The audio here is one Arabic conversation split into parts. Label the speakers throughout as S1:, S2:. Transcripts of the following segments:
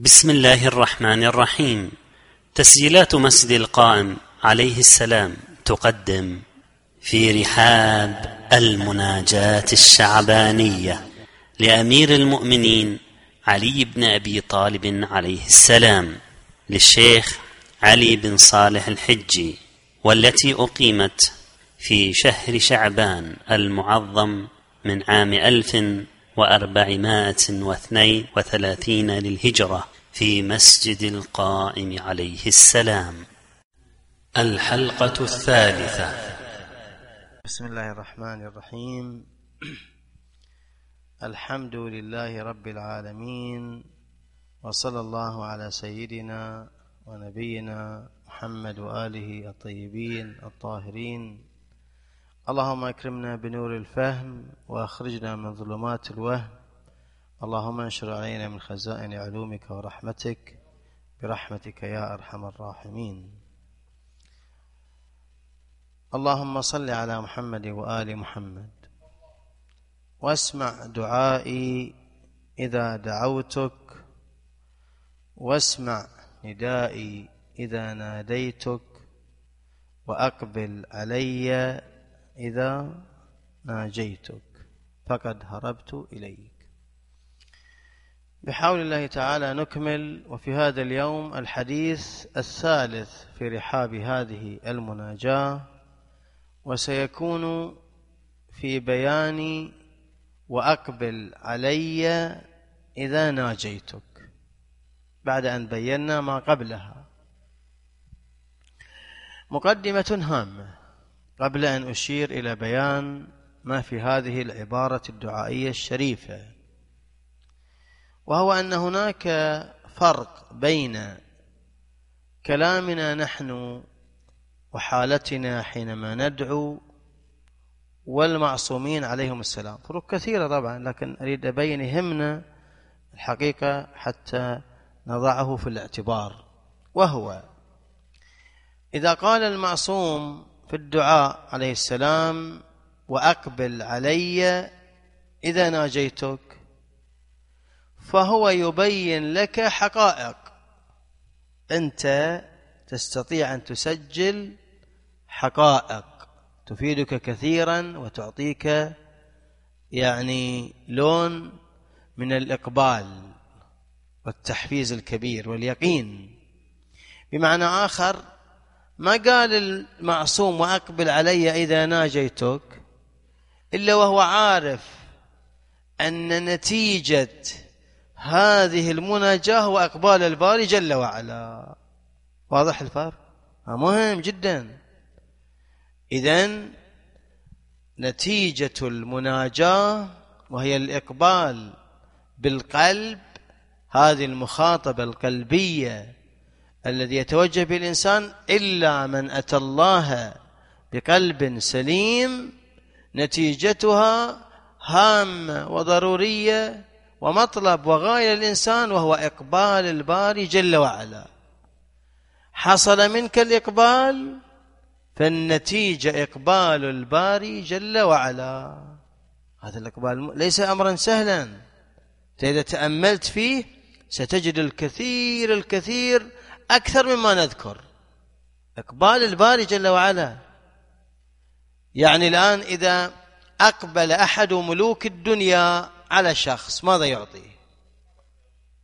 S1: بسم الله الرحمن الرحيم. تسجيلات مسجد القائم عليه السلام تقدم في رحاب المناجاة الشعبانية لأمير المؤمنين علي بن أبي طالب عليه السلام للشيخ علي بن صالح الحجي والتي أقيمت في شهر شعبان المعظم من عام ألف وأربعمائة واثنين وثلاثين للهجرة في مسجد القائم عليه السلام. الحلقة الثالثة.
S2: بسم الله الرحمن الرحيم. الحمد لله رب العالمين وصلى الله على سيدنا ونبينا محمد وآله الطيبين الطاهرين. اللهم اكرمنا بنور الفهم واخرجنا من ظلمات الوهم. اللهم انشر علينا من خزائن علومك ورحمتك. برحمتك يا أرحم الراحمين. اللهم صل على محمد وآل محمد. واسمع دعائي إذا دعوتك. واسمع ندائي إذا ناديتك. وأقبل علي إذا ناجيتك فقد هربت إليك. بحول الله تعالى نكمل وفي هذا اليوم الحديث الثالث في رحاب هذه المناجاة وسيكون في بيان وأقبل علي إذا ناجيتك. بعد أن بينا ما قبلها. مقدمة هامة. قبل أن أشير إلى بيان ما في هذه العبارة الدعائية الشريفة وهو أن هناك فرق بين كلامنا نحن وحالتنا حينما ندعو والمعصومين عليهم السلام. فروق كثيرة طبعا لكن أريد أبين يهمنا الحقيقة حتى نضعه في الاعتبار وهو إذا قال المعصوم في الدعاء عليه السلام وأقبل علي إذا ناجيتك. فهو يبين لك حقائق. أنت تستطيع أن تسجل حقائق. تفيدك كثيرا وتعطيك يعني لون من الإقبال والتحفيز الكبير واليقين. بمعنى آخر ما قال المعصوم وأقبل علي إذا ناجيتك إلا وهو عارف أن نتيجة هذه المناجاة هو أقبال الباري جل وعلا. واضح الفرق مهم جدا. اذا نتيجة المناجاة وهي الإقبال بالقلب هذه المخاطبة القلبية الذي يتوجه به الإنسان إلا من أتى الله بقلب سليم نتيجتها هامة وضرورية ومطلب وغاية للإنسان وهو إقبال الباري جل وعلا. حصل منك الإقبال فالنتيجة إقبال الباري جل وعلا. هذا الإقبال ليس أمرا سهلا. إذا تأملت فيه ستجد الكثير الكثير أكثر مما نذكر. إقبال الباري جل وعلا. يعني الآن إذا أقبل أحد ملوك الدنيا على شخص ماذا يعطيه؟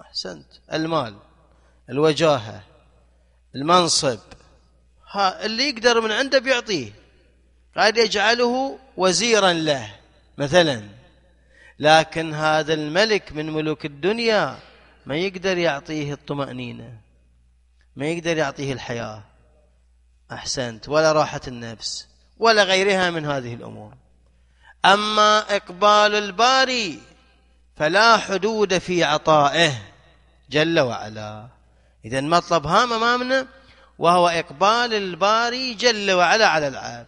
S2: أحسنت. المال الوجاهة المنصب. ها اللي يقدر من عنده بيعطيه. قد يجعله وزيرا له مثلا. لكن هذا الملك من ملوك الدنيا ما يقدر يعطيه الطمأنينة. ما يقدر يعطيه الحياة. أحسنت. ولا راحة النفس. ولا غيرها من هذه الأمور. أما إقبال الباري فلا حدود في عطائه. جل وعلا. إذا مطلب هام أمامنا وهو إقبال الباري جل وعلا على العبد.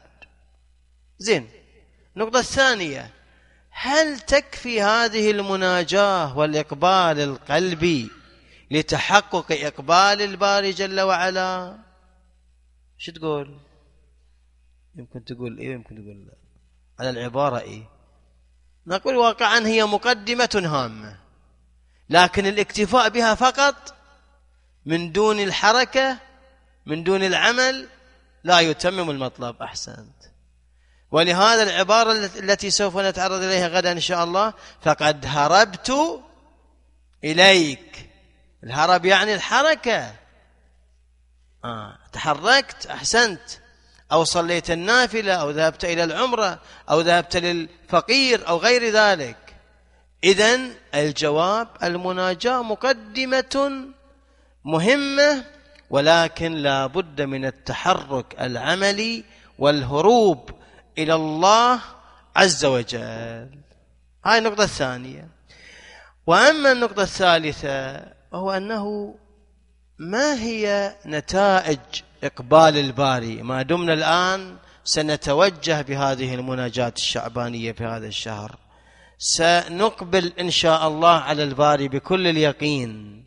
S2: زين. النقطة الثانية. هل تكفي هذه المناجاة والإقبال القلبي لتحقق إقبال الباري جل وعلا. شو تقول؟ يمكن تقول إيه يمكن تقول لا على العبارة إيه. نقول واقعا هي مقدمة هامة لكن الاكتفاء بها فقط من دون الحركة من دون العمل لا يتمم المطلب أحسنت. ولهذا العبارة التي سوف نتعرض إليها غدا إن شاء الله فقد هربت إليك. الهرب يعني الحركة. آه. تحركت أحسنت. أو صليت النافلة أو ذهبت إلى العمرة أو ذهبت للفقير أو غير ذلك. إذا الجواب المناجاة مقدمة مهمة ولكن لا بد من التحرك العملي والهروب إلى الله عز وجل. هاي النقطة الثانية. وأما النقطة الثالثة وهو أنه ما هي نتائج إقبال الباري؟ ما دمنا الآن سنتوجه بهذه المناجاة الشعبانية في هذا الشهر. سنقبل إن شاء الله على الباري بكل اليقين.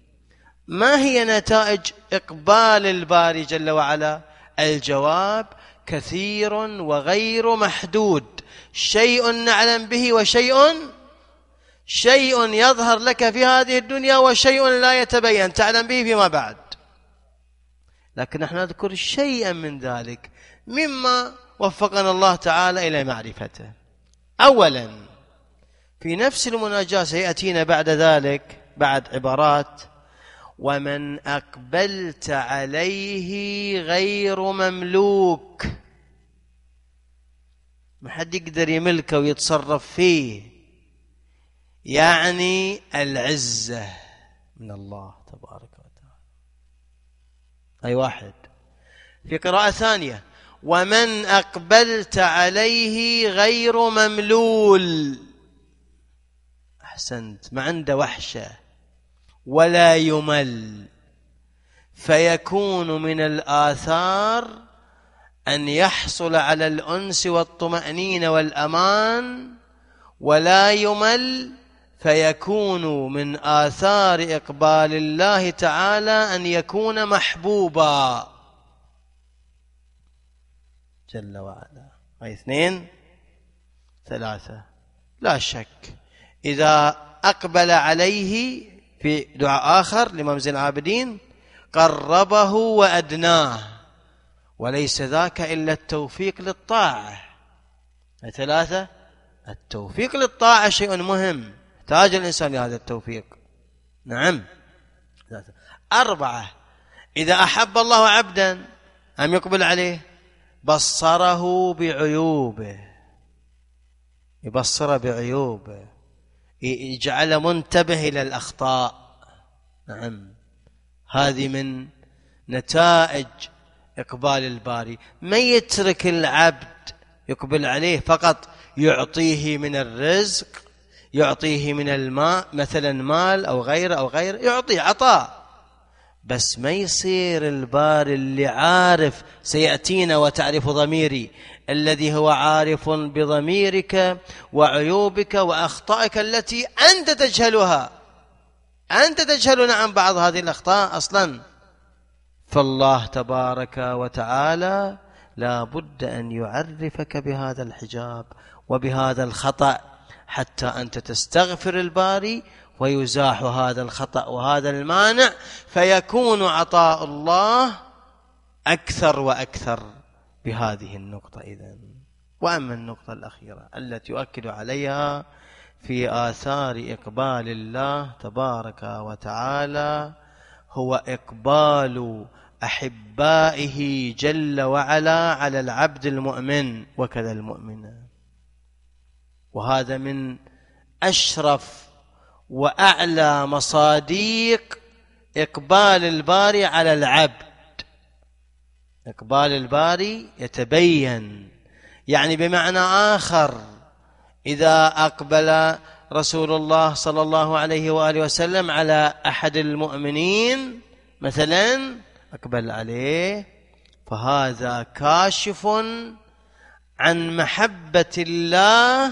S2: ما هي نتائج إقبال الباري جل وعلا؟ الجواب كثير وغير محدود. شيء نعلم به وشيء شيء يظهر لك في هذه الدنيا وشيء لا يتبين. تعلم به فيما بعد. لكن نحن نذكر شيئا من ذلك مما وفقنا الله تعالى إلى معرفته. اولا في نفس المناجاة سيأتينا بعد ذلك بعد عبارات ومن أقبلت عليه غير مملوك. ما حد يقدر يملكه ويتصرف فيه. يعني العزة من الله تبارك وتعالى. اي واحد. في قراءة ثانية. ومن أقبلت عليه غير مملول. أحسنت. ما عنده وحشة. ولا يمل. فيكون من الآثار أن يحصل على الأنس والطمأنينة والأمان. ولا يمل فيكون من آثار إقبال الله تعالى أن يكون محبوبا. جل وعلا. هاي اثنين؟ ثلاثة. لا شك. إذا أقبل عليه في دعاء آخر لإمام زين العابدين قربه وأدناه. وليس ذاك إلا التوفيق للطاعة. ثلاثة؟ التوفيق للطاعة شيء مهم. يحتاج الإنسان لهذا التوفيق. نعم. أربعة. إذا أحب الله عبدا أم يقبل عليه؟ بصره بعيوبه. يبصره بعيوبه. يجعله منتبه إلى الأخطاء. نعم. هذه من نتائج إقبال الباري. ما يترك العبد يقبل عليه فقط يعطيه من الرزق؟ يعطيه من الماء مثلا مال أو غيره أو غيره يعطيه عطاء. بس ما يصير الباري اللي عارف سيأتينا وتعرف ضميري. الذي هو عارف بضميرك وعيوبك وأخطائك التي أنت تجهلها. أنت تجهل نعم بعض هذه الأخطاء أصلا. فالله تبارك وتعالى لا بد أن يعرفك بهذا الحجاب وبهذا الخطأ. حتى أنت تستغفر الباري ويزاح هذا الخطأ وهذا المانع فيكون عطاء الله أكثر وأكثر بهذه النقطة إذا وأما النقطة الأخيرة التي يؤكد عليها في آثار إقبال الله تبارك وتعالى هو إقبال أحبائه جل وعلا على العبد المؤمن وكذا المؤمنة. وهذا من أشرف وأعلى مصاديق إقبال الباري على العبد. إقبال الباري يتبين. يعني بمعنى آخر إذا أقبل رسول الله صلى الله عليه وآله وسلم على أحد المؤمنين مثلا أقبل عليه فهذا كاشف عن محبة الله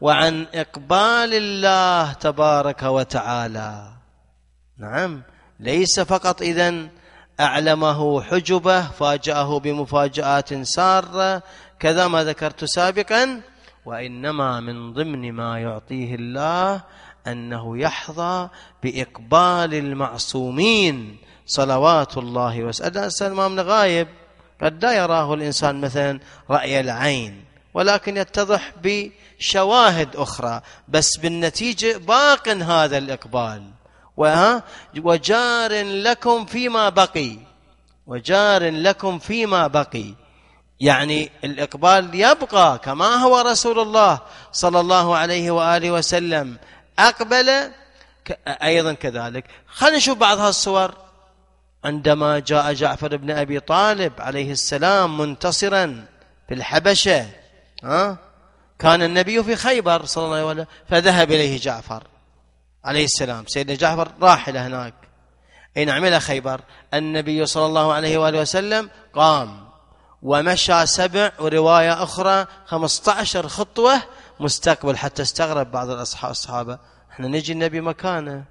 S2: وعن إقبال الله تبارك وتعالى. نعم ليس فقط إذن أعلمه حجبه فاجأه بمفاجآت سارة كذا ما ذكرت سابقا وإنما من ضمن ما يعطيه الله أنه يحظى بإقبال المعصومين. صلوات الله وسلم الإمام غايب؟ قد لا يراه الإنسان مثلا رأي العين. ولكن يتضح بشواهد أخرى بس بالنتيجة باق هذا الإقبال. وجار لكم فيما بقي. وجار لكم فيما بقي. يعني الإقبال يبقى كما هو رسول الله صلى الله عليه وآله وسلم. أقبل أيضا كذلك. خلينا نشوف بعض هالصور. عندما جاء جعفر بن أبي طالب عليه السلام منتصرا في الحبشة. ها؟ كان النبي في خيبر صلى الله عليه وسلم فذهب إليه جعفر عليه السلام. سيدنا جعفر راح إلى هناك. أي نعم إلى خيبر النبي صلى الله عليه وآله وسلم قام ومشى سبع ورواية أخرى خمسة عشر خطوة مستقبل حتى استغرب بعض الأصحابة إحنا نجي النبي مكانه.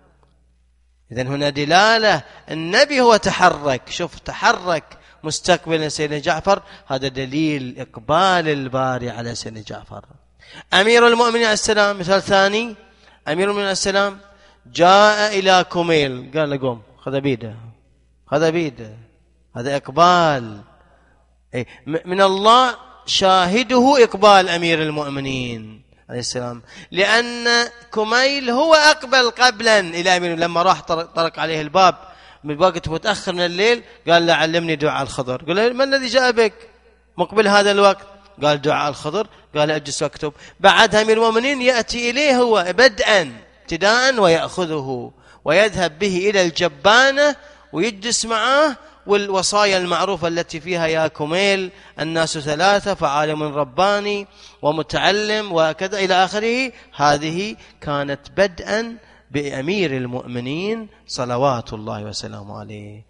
S2: إذا هنا دلالة النبي هو تحرك. شوف تحرك مستقبل سيدنا جعفر هذا دليل إقبال الباري على سيدنا جعفر. أمير المؤمنين عليه السلام مثال ثاني. أمير المؤمنين عليه السلام جاء إلى كميل قال له قوم خذ بيده خذ بيده هذا إقبال. من الله شاهده إقبال أمير المؤمنين. عليه السلام. لأن كميل هو أقبل قبلا. إلى أمير لما راح طرق عليه الباب. من وقت متأخر من الليل. قال له علمني دعاء الخضر. قال له ما الذي جاء بك؟ مقبل هذا الوقت. قال دعاء الخضر. قال اجلس واكتب. بعدها امير المؤمنين يأتي إليه هو بدءا ابتداء ويأخذه ويذهب به إلى الجبانة ويجلس معه والوصايا المعروفة التي فيها يا كميل الناس ثلاثة فعالم رباني ومتعلم وكذا إلى آخره. هذه كانت بدءا بأمير المؤمنين صلوات الله وسلامه عليه.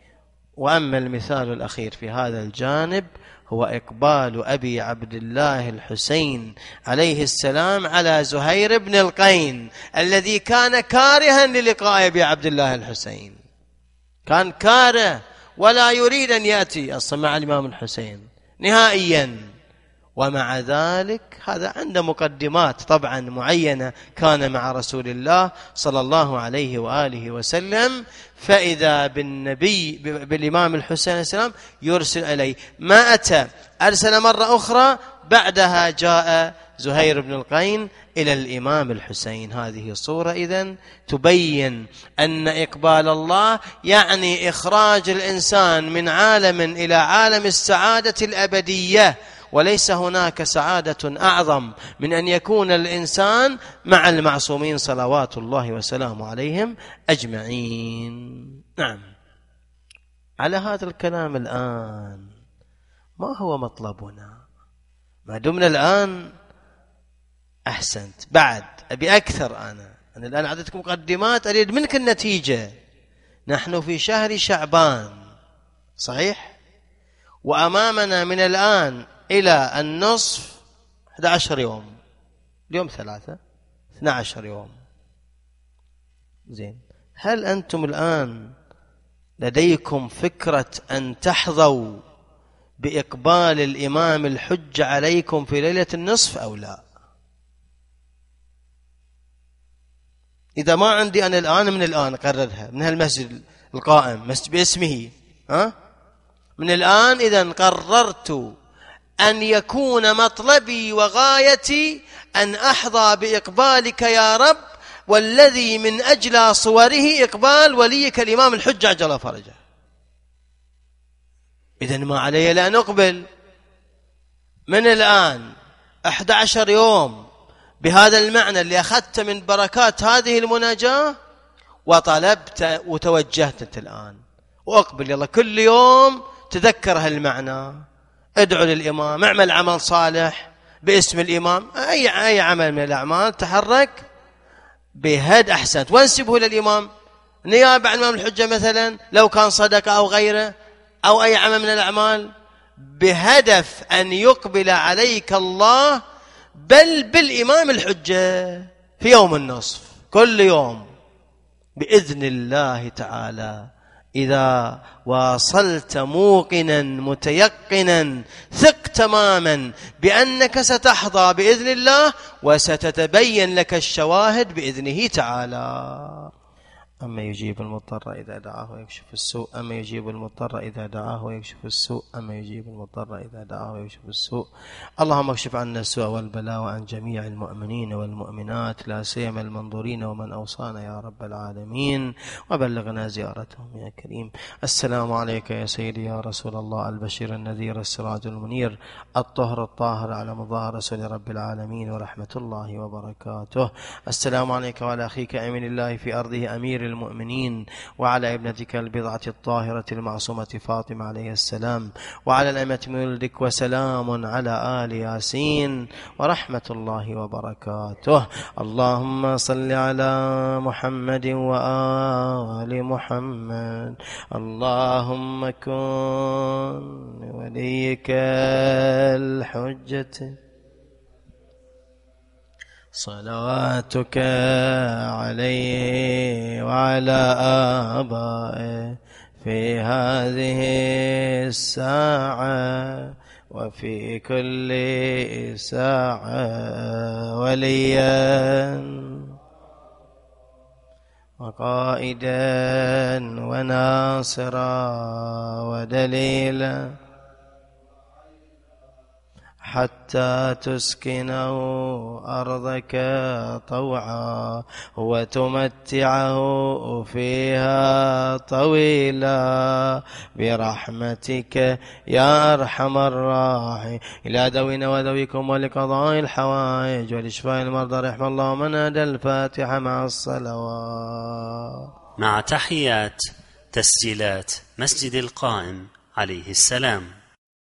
S2: وأما المثال الأخير في هذا الجانب هو إقبال أبي عبد الله الحسين عليه السلام على زهير بن القين الذي كان كارها للقاء أبي عبد الله الحسين. كان كاره ولا يريد أن يأتي. أصلا مع الإمام الحسين. نهائيا. ومع ذلك هذا عنده مقدمات طبعا معينة كان مع رسول الله صلى الله عليه وآله وسلم. فإذا بالنبي بالإمام الحسين عليه السلام يرسل إليه. ما أتى. أرسل مرة أخرى. بعدها جاء زهير بن القين إلى الإمام الحسين. هذه صورة إذن تبين أن إقبال الله يعني إخراج الإنسان من عالم إلى عالم السعادة الأبدية وليس هناك سعادة أعظم من أن يكون الإنسان مع المعصومين صلوات الله وسلامه عليهم أجمعين. نعم. على هذا الكلام الآن ما هو مطلبنا؟ ما دمنا الآن أحسنت. بعد أبي أكثر أنا. أنا الآن أعطيتك مقدمات أريد منك النتيجة. نحن في شهر شعبان. صحيح؟ وأمامنا من الآن إلى النصف 11 يوم. اليوم ثلاثة 12 يوم. زين. هل أنتم الآن لديكم فكرة أن تحظوا بإقبال الإمام الحج عليكم في ليلة النصف أو لا؟ إذا ما عندي أنا الآن من الآن أقررها من هالمسجد القائم مسجد باسمه ها؟ من الآن إذا قررت أن يكون مطلبي وغايتي أن أحظى بإقبالك يا رب والذي من أجل صوره إقبال وليك الإمام الحج عجل فرجه. إذا ما علي لأن أقبل من الآن؟ 11 يوم. بهذا المعنى اللي أخذت من بركات هذه المناجاة وطلبت وتوجهت أنت الآن. وأقبل يلا كل يوم تذكر هالمعنى. ادعو للإمام اعمل عمل صالح باسم الإمام. أي أي عمل من الأعمال تحرك بهد أحسنت وانسبه للإمام نيابة عن الإمام الحجة مثلا لو كان صدقة أو غيره أو أي عمل من الأعمال. بهدف أن يقبل عليك الله بل بالإمام الحجة في يوم النصف كل يوم بإذن الله تعالى. إذا واصلت موقنا متيقنا ثقت تماما بأنك ستحظى بإذن الله وستتبين لك الشواهد بإذنه تعالى. أما يجيب المضطر إذا دعاه ويكشف السوء أما يجيب المضطر إذا دعاه ويكشف السوء أما يجيب المضطر إذا دعاه ويكشف السوء. اللهم اكشف عنا السوء والبلاء وعن جميع المؤمنين والمؤمنات لا سيما المنظورين ومن أوصانا يا رب العالمين. وبلغنا زيارتهم يا كريم. السلام عليك يا سيدي يا رسول الله البشير النذير السراج المنير الطهر الطاهر على مظاهر رسول رب العالمين ورحمة الله وبركاته. السلام عليك وعلى أخيك أمين الله في أرضه أمير المؤمنين وعلى ابنتك البضعة الطاهرة المعصومة فاطمة عليه السلام وعلى الأمة من ولدك وسلام على آل ياسين ورحمة الله وبركاته. اللهم صل على محمد وآل محمد. اللهم كن وليك الحجة. صلواتك عليه وعلى آبائه في هذه الساعة وفي كل ساعة وليا. وقائدا وناصرا ودليلا. حتى تسكنه أرضك طوعا وتمتعه فيها طويلا برحمتك يا أرحم الراحمين. إلى دوينا ودويكم ولقضاء الحوائج ولشفاء المرضى رحم الله من أدى الفاتحة مع الصلوات.
S1: مع تحيات تسجيلات مسجد القائم عليه السلام.